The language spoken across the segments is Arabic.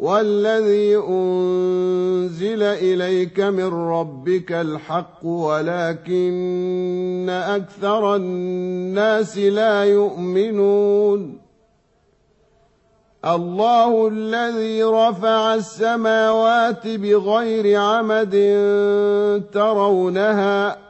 والذي أنزل إليك من ربك الحق ولكن أكثر الناس لا يؤمنون. الله الذي رفع السماوات بغير عمد ترونها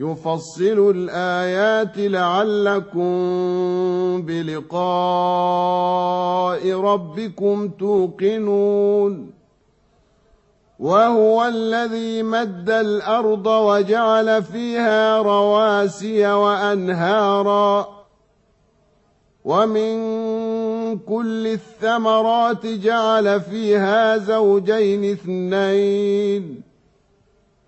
يفصل الآيات لعلكم بلقاء ربكم توقنون. وهو الذي مد الأرض وجعل فيها رواسي وأنهارا. ومن كل الثمرات جعل فيها زوجين اثنين.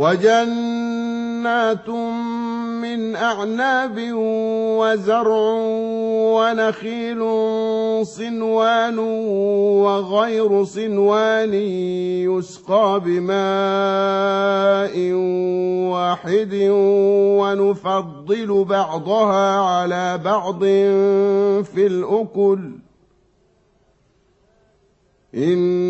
وجنات من أعناب وزرع ونخيل صنوان وغير صنوان يسقى بماء واحد ونفضل بعضها على بعض في الأكل. إن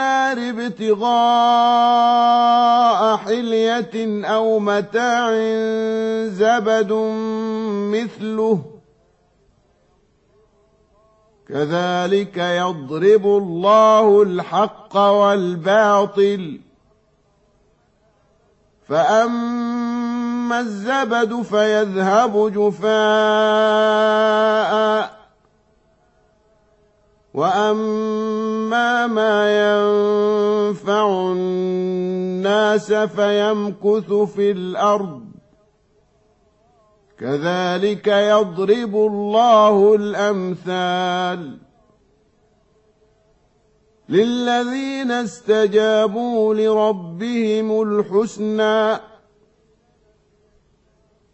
النار ابتغاء حلية أو متاع زبد مثله كذلك يضرب الله الحق والباطل. فأما الزبد فيذهب جفاءً. واما ما ينفع الناس فيمكث في الأرض كذلك يضرب الله الامثال للذين استجابوا لربهم الحسنى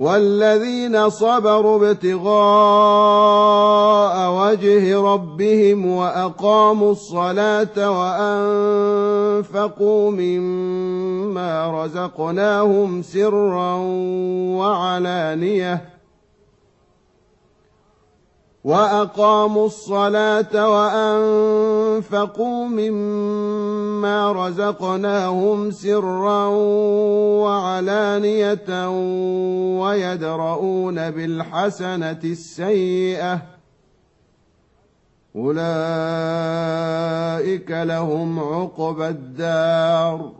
والذين صبروا ابتغاء وجه ربهم وأقاموا الصلاة وأنفقوا مما رزقناهم سرا وعلانية وأقاموا الصلاة وأنفقوا مما رزقناهم سرا وعلانيه ويدرؤون بالحسنه السيئه اولئك لهم عقبى الدار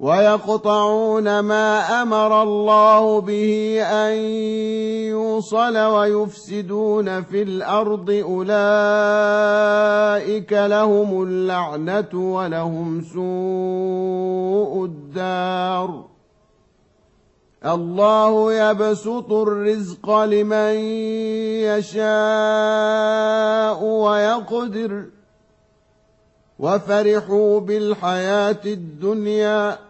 ويقطعون ما أمر الله به أن يوصل ويفسدون في الأرض أولئك لهم اللعنة ولهم سوء الدار. الله يبسط الرزق لمن يشاء ويقدر. وفرحوا بالحياة الدنيا.